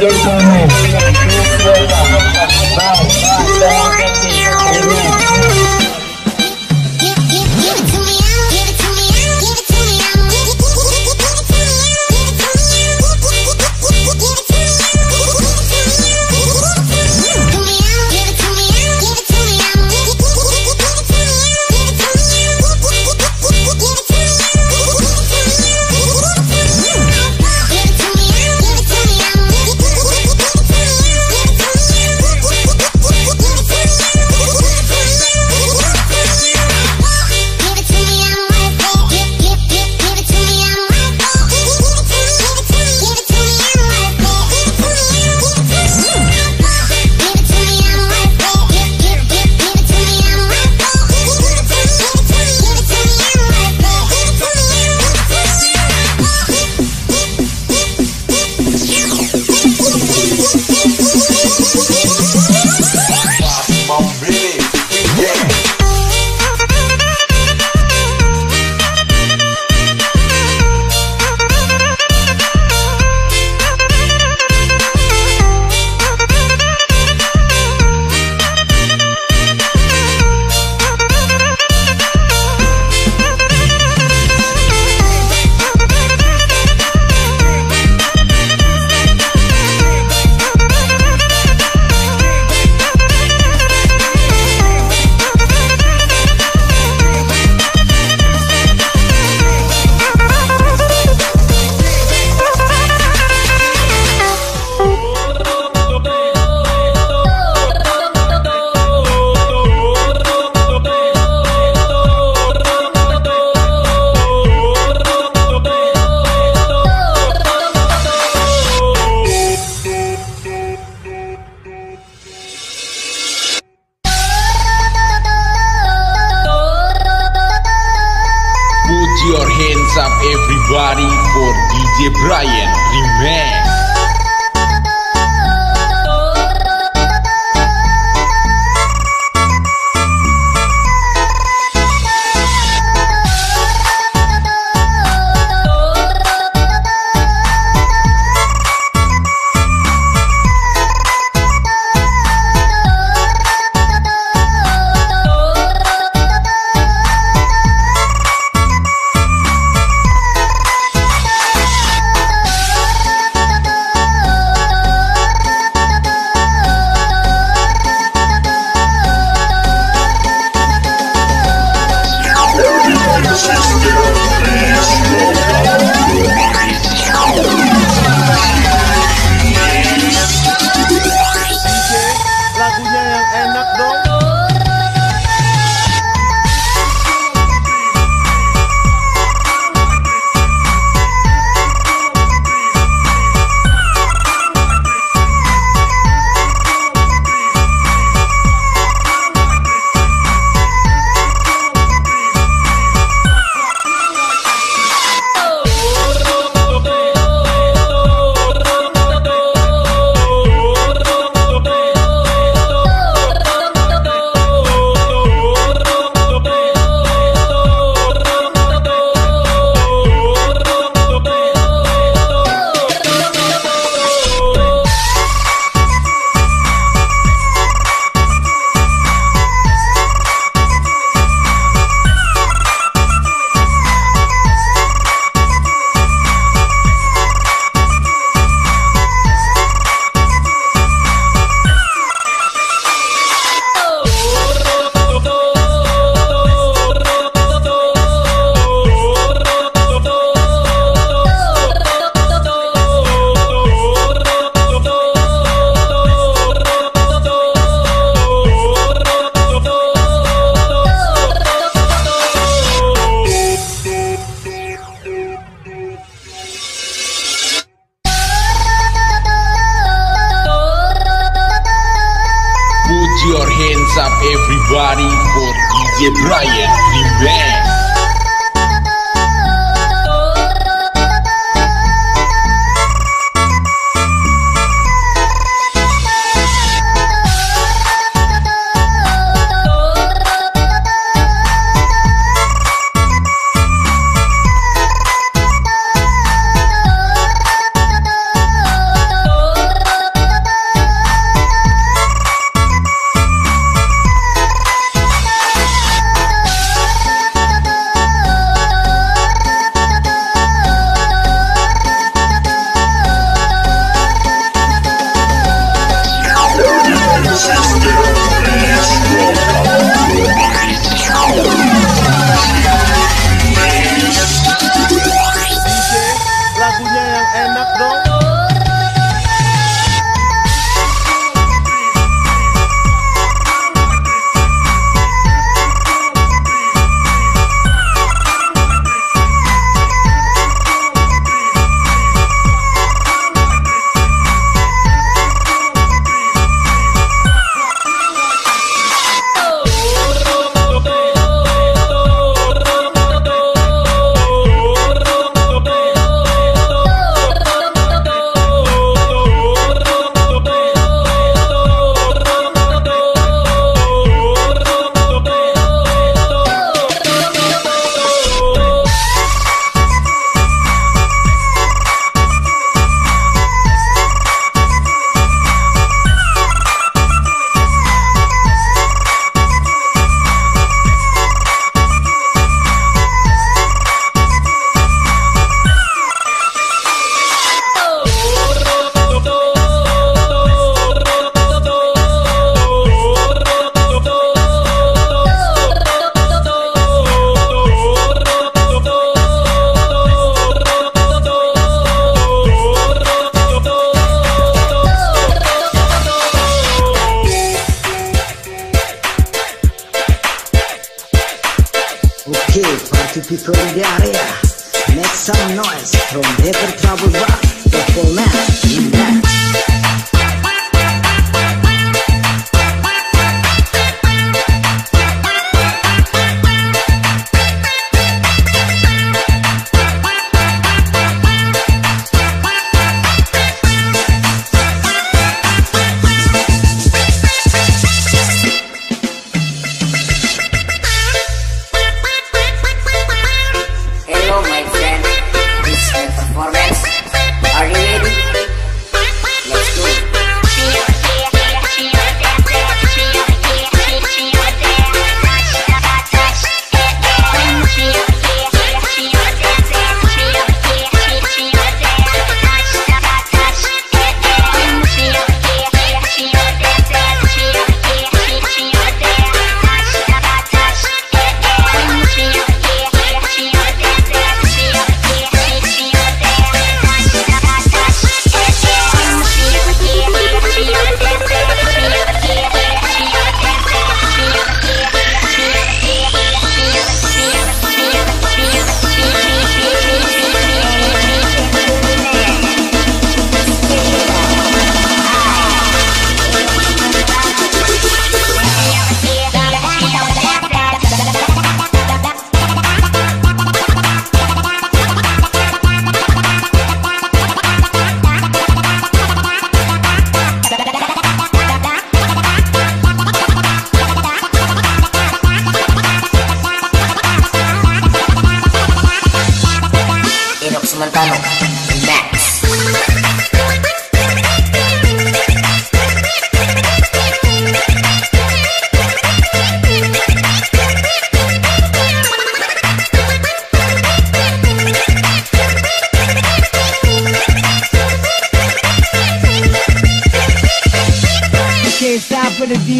Yes, I am. And not go. people in the area. Make some noise from every trouble Rock The full man in that.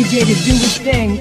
DJ to do his thing.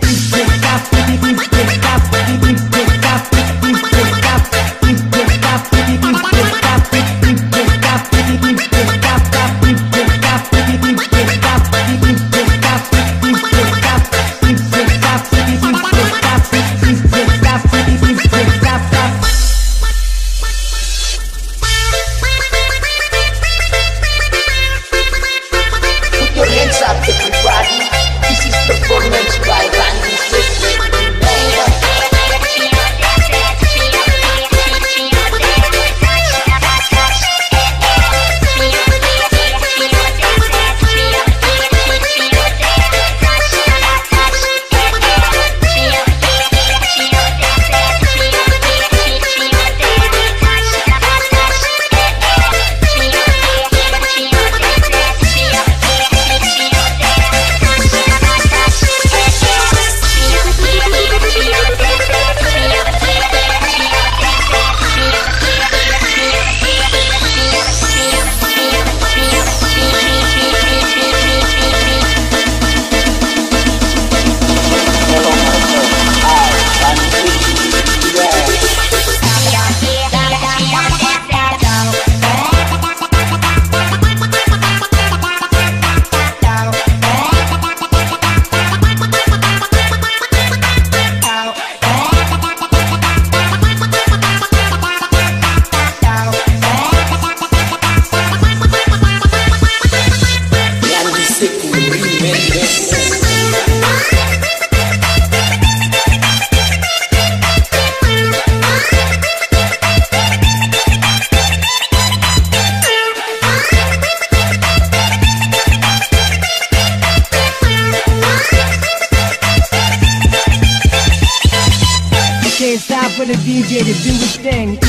did it do his thing.